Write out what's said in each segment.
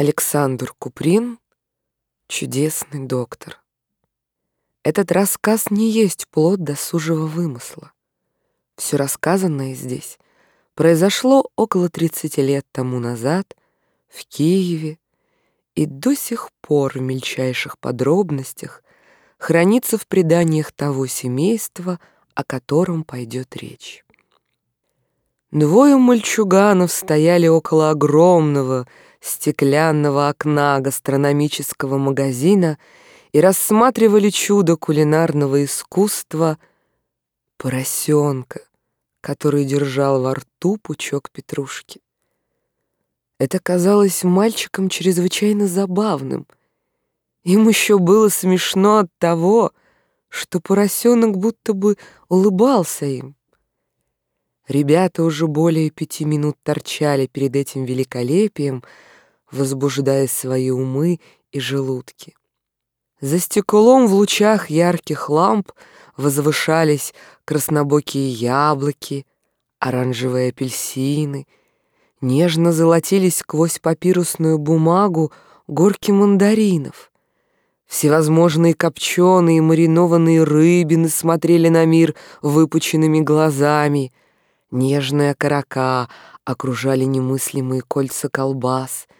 Александр Куприн «Чудесный доктор». Этот рассказ не есть плод досужего вымысла. Все рассказанное здесь произошло около 30 лет тому назад в Киеве и до сих пор в мельчайших подробностях хранится в преданиях того семейства, о котором пойдет речь. Двое мальчуганов стояли около огромного, стеклянного окна гастрономического магазина и рассматривали чудо кулинарного искусства поросенка, который держал во рту пучок петрушки. Это казалось мальчикам чрезвычайно забавным. Им еще было смешно от того, что поросенок будто бы улыбался им. Ребята уже более пяти минут торчали перед этим великолепием, возбуждая свои умы и желудки. За стеклом в лучах ярких ламп возвышались краснобокие яблоки, оранжевые апельсины, нежно золотились сквозь папирусную бумагу горки мандаринов. Всевозможные копченые маринованные рыбины смотрели на мир выпученными глазами. Нежная карака окружали немыслимые кольца колбас —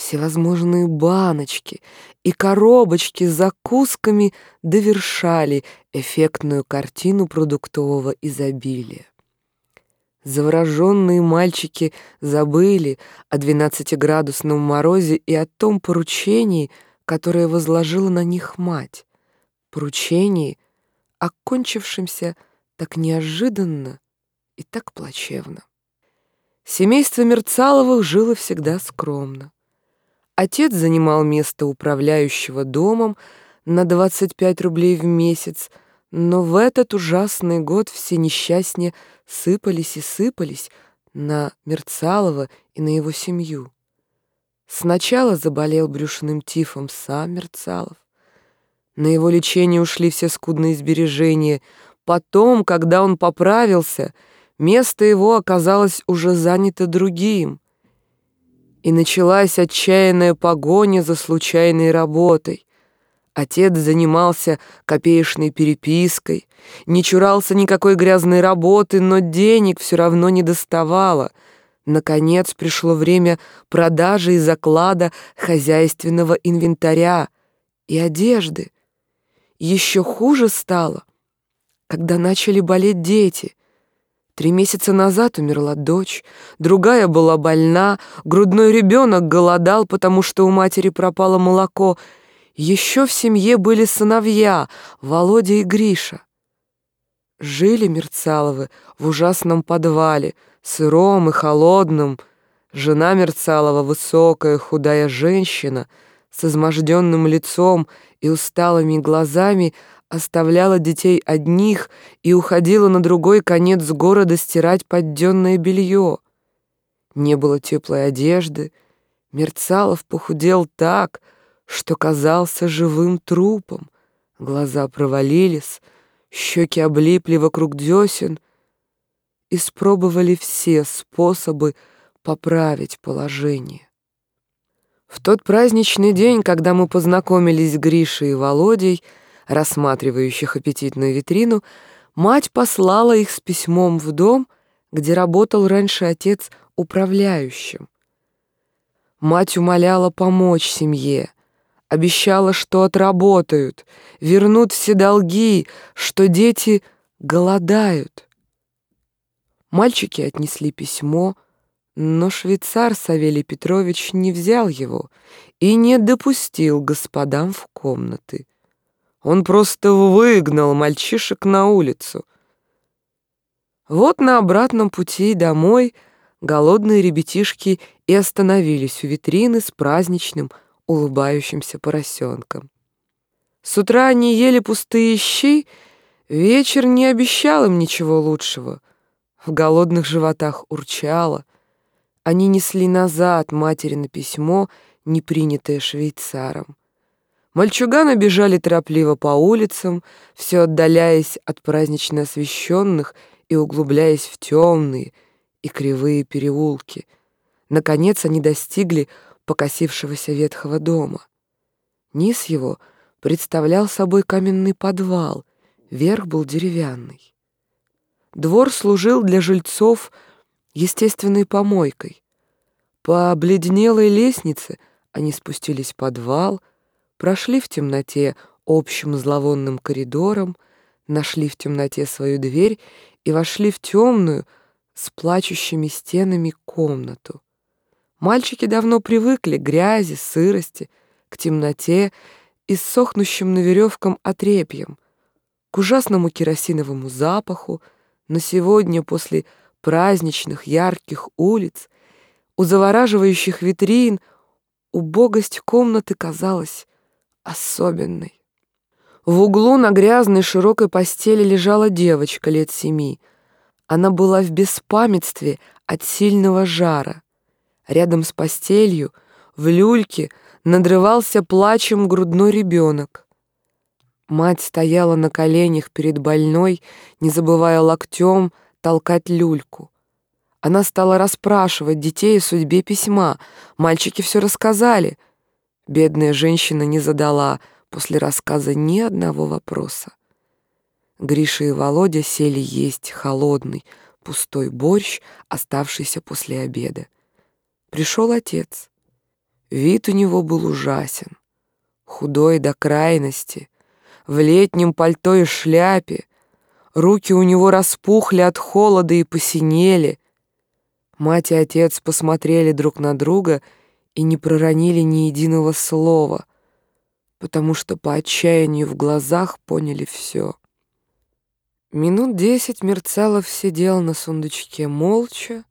Всевозможные баночки и коробочки с закусками довершали эффектную картину продуктового изобилия. Завороженные мальчики забыли о двенадцатиградусном морозе и о том поручении, которое возложила на них мать. Поручении, окончившемся так неожиданно и так плачевно. Семейство Мерцаловых жило всегда скромно. Отец занимал место управляющего домом на 25 рублей в месяц, но в этот ужасный год все несчастья сыпались и сыпались на Мерцалова и на его семью. Сначала заболел брюшным тифом сам Мерцалов. На его лечение ушли все скудные сбережения. Потом, когда он поправился, место его оказалось уже занято другим и началась отчаянная погоня за случайной работой. Отец занимался копеечной перепиской, не чурался никакой грязной работы, но денег все равно не доставало. Наконец пришло время продажи и заклада хозяйственного инвентаря и одежды. Еще хуже стало, когда начали болеть дети — Три месяца назад умерла дочь, другая была больна, грудной ребенок голодал, потому что у матери пропало молоко. Еще в семье были сыновья, Володя и Гриша. Жили Мерцаловы в ужасном подвале, сыром и холодном. Жена Мерцалова, высокая, худая женщина, с изможденным лицом и усталыми глазами, оставляла детей одних и уходила на другой конец города стирать подденное белье. Не было теплой одежды, Мерцалов похудел так, что казался живым трупом. Глаза провалились, щеки облипли вокруг десен. Испробовали все способы поправить положение. В тот праздничный день, когда мы познакомились с Гришей и Володей, рассматривающих аппетитную витрину, мать послала их с письмом в дом, где работал раньше отец управляющим. Мать умоляла помочь семье, обещала, что отработают, вернут все долги, что дети голодают. Мальчики отнесли письмо, но швейцар Савелий Петрович не взял его и не допустил господам в комнаты. Он просто выгнал мальчишек на улицу. Вот на обратном пути домой голодные ребятишки и остановились у витрины с праздничным, улыбающимся поросенком. С утра они ели пустые щи, вечер не обещал им ничего лучшего. В голодных животах урчало. Они несли назад матери на письмо, не принятое швейцаром. Мальчуганы бежали торопливо по улицам, все отдаляясь от празднично освещенных и углубляясь в темные и кривые переулки. Наконец они достигли покосившегося ветхого дома. Низ его представлял собой каменный подвал, верх был деревянный. Двор служил для жильцов естественной помойкой. По обледенелой лестнице они спустились в подвал, прошли в темноте общим зловонным коридором, нашли в темноте свою дверь и вошли в темную, с плачущими стенами комнату. Мальчики давно привыкли к грязи, сырости, к темноте и сохнущим на веревкам отрепьям, к ужасному керосиновому запаху, но сегодня после праздничных ярких улиц, у завораживающих витрин, убогость комнаты казалась особенной. В углу на грязной широкой постели лежала девочка лет семи. Она была в беспамятстве от сильного жара. Рядом с постелью, в люльке, надрывался плачем грудной ребенок. Мать стояла на коленях перед больной, не забывая локтем толкать люльку. Она стала расспрашивать детей о судьбе письма. Мальчики все рассказали. Бедная женщина не задала после рассказа ни одного вопроса. Гриша и Володя сели есть холодный, пустой борщ, оставшийся после обеда. Пришел отец. Вид у него был ужасен. Худой до крайности, в летнем пальто и шляпе. Руки у него распухли от холода и посинели. Мать и отец посмотрели друг на друга и не проронили ни единого слова, потому что по отчаянию в глазах поняли все. Минут десять Мерцалов сидел на сундучке молча,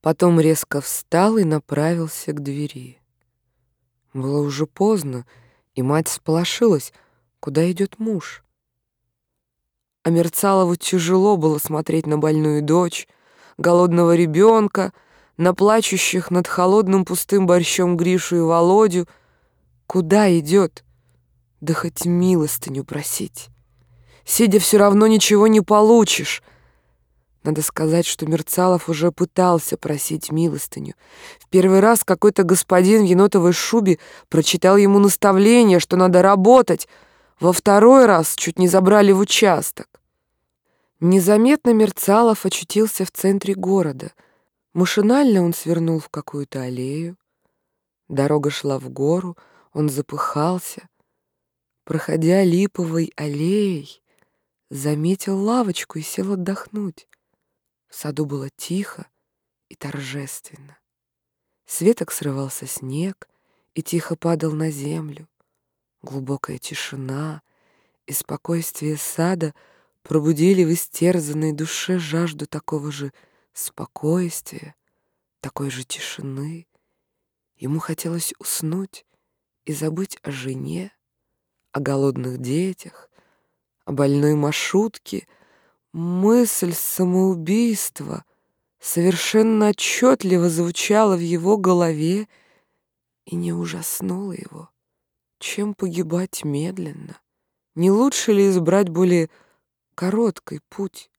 Потом резко встал и направился к двери. Было уже поздно, и мать сполошилась, куда идет муж. А Мерцалову тяжело было смотреть на больную дочь, голодного ребенка, на плачущих над холодным пустым борщом Гришу и Володю. Куда идет? Да хоть милостыню просить. Сидя все равно ничего не получишь — надо сказать, что Мерцалов уже пытался просить милостыню. В первый раз какой-то господин в енотовой шубе прочитал ему наставление, что надо работать. Во второй раз чуть не забрали в участок. Незаметно Мерцалов очутился в центре города. Машинально он свернул в какую-то аллею. Дорога шла в гору, он запыхался. Проходя липовой аллеей, заметил лавочку и сел отдохнуть. В саду было тихо и торжественно. Светок срывался снег и тихо падал на землю. Глубокая тишина и спокойствие сада пробудили в истерзанной душе жажду такого же спокойствия, такой же тишины. Ему хотелось уснуть и забыть о жене, о голодных детях, о больной маршрутке — Мысль самоубийства совершенно отчетливо звучала в его голове и не ужаснула его. Чем погибать медленно? Не лучше ли избрать более короткий путь?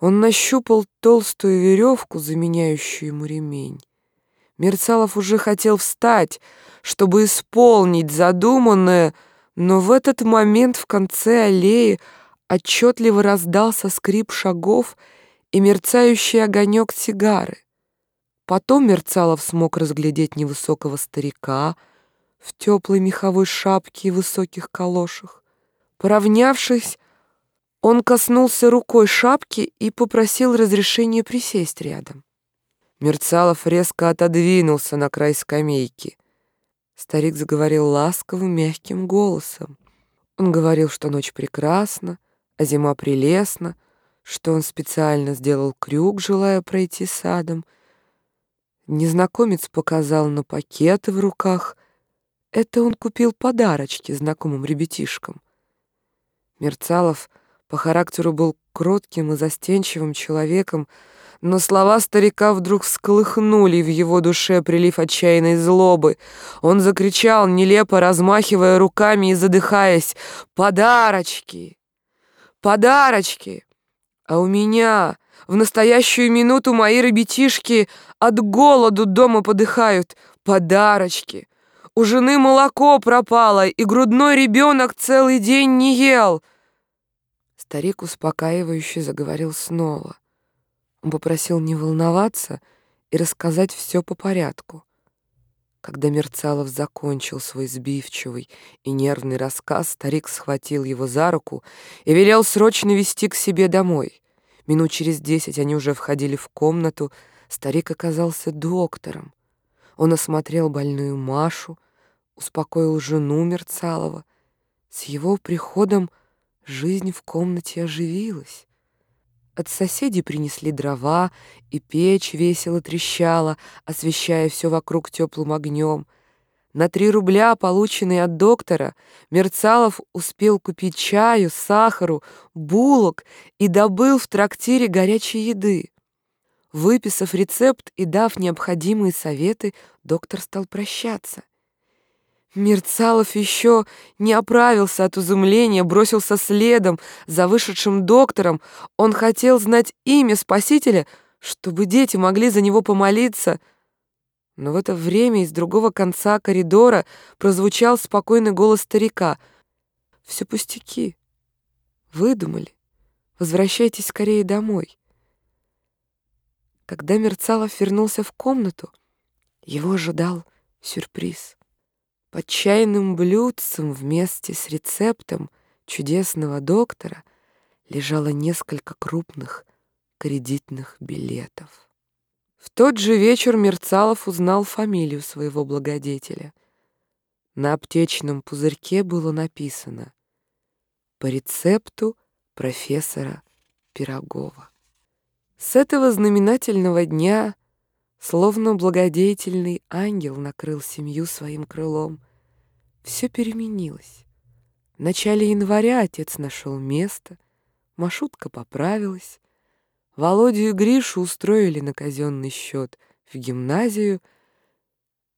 Он нащупал толстую веревку, заменяющую ему ремень. Мерцалов уже хотел встать, чтобы исполнить задуманное, но в этот момент в конце аллеи отчетливо раздался скрип шагов и мерцающий огонек сигары. Потом Мерцалов смог разглядеть невысокого старика в теплой меховой шапке и высоких калошах. Поравнявшись, он коснулся рукой шапки и попросил разрешения присесть рядом. Мерцалов резко отодвинулся на край скамейки. Старик заговорил ласковым, мягким голосом. Он говорил, что ночь прекрасна, а зима прелестна, что он специально сделал крюк, желая пройти садом. Незнакомец показал на пакеты в руках. Это он купил подарочки знакомым ребятишкам. Мерцалов по характеру был кротким и застенчивым человеком, но слова старика вдруг всколыхнули в его душе прилив отчаянной злобы. Он закричал, нелепо размахивая руками и задыхаясь, «Подарочки! Подарочки! А у меня в настоящую минуту мои ребятишки от голоду дома подыхают. Подарочки. У жены молоко пропало, и грудной ребенок целый день не ел. Старик успокаивающе заговорил снова. Он попросил не волноваться и рассказать все по порядку. Когда Мерцалов закончил свой сбивчивый и нервный рассказ, старик схватил его за руку и велел срочно вести к себе домой. Минут через десять они уже входили в комнату. Старик оказался доктором. Он осмотрел больную Машу, успокоил жену Мерцалова. С его приходом жизнь в комнате оживилась. От соседей принесли дрова, и печь весело трещала, освещая все вокруг теплым огнем. На три рубля, полученные от доктора, Мерцалов успел купить чаю, сахару, булок и добыл в трактире горячей еды. Выписав рецепт и дав необходимые советы, доктор стал прощаться. Мерцалов еще не оправился от изумления, бросился следом за вышедшим доктором. Он хотел знать имя Спасителя, чтобы дети могли за него помолиться. Но в это время из другого конца коридора прозвучал спокойный голос старика. «Все пустяки. Выдумали. Возвращайтесь скорее домой». Когда Мерцалов вернулся в комнату, его ожидал сюрприз. Под чайным блюдцем вместе с рецептом чудесного доктора лежало несколько крупных кредитных билетов. В тот же вечер Мерцалов узнал фамилию своего благодетеля. На аптечном пузырьке было написано «По рецепту профессора Пирогова». С этого знаменательного дня Словно благодетельный ангел накрыл семью своим крылом. Все переменилось. В начале января отец нашел место, Машутка поправилась, Володю и Гришу устроили на казенный счет в гимназию.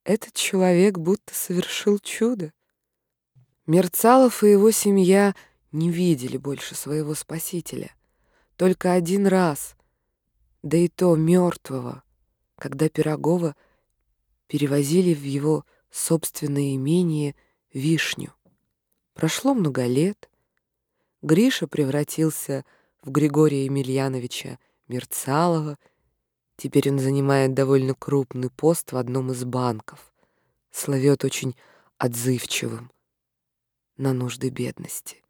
Этот человек будто совершил чудо. Мерцалов и его семья не видели больше своего спасителя. Только один раз, да и то мертвого, когда Пирогова перевозили в его собственное имение вишню. Прошло много лет. Гриша превратился в Григория Емельяновича Мерцалова. Теперь он занимает довольно крупный пост в одном из банков. Славет очень отзывчивым на нужды бедности.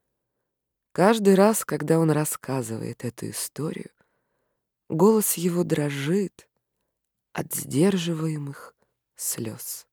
Каждый раз, когда он рассказывает эту историю, голос его дрожит, от сдерживаемых слез.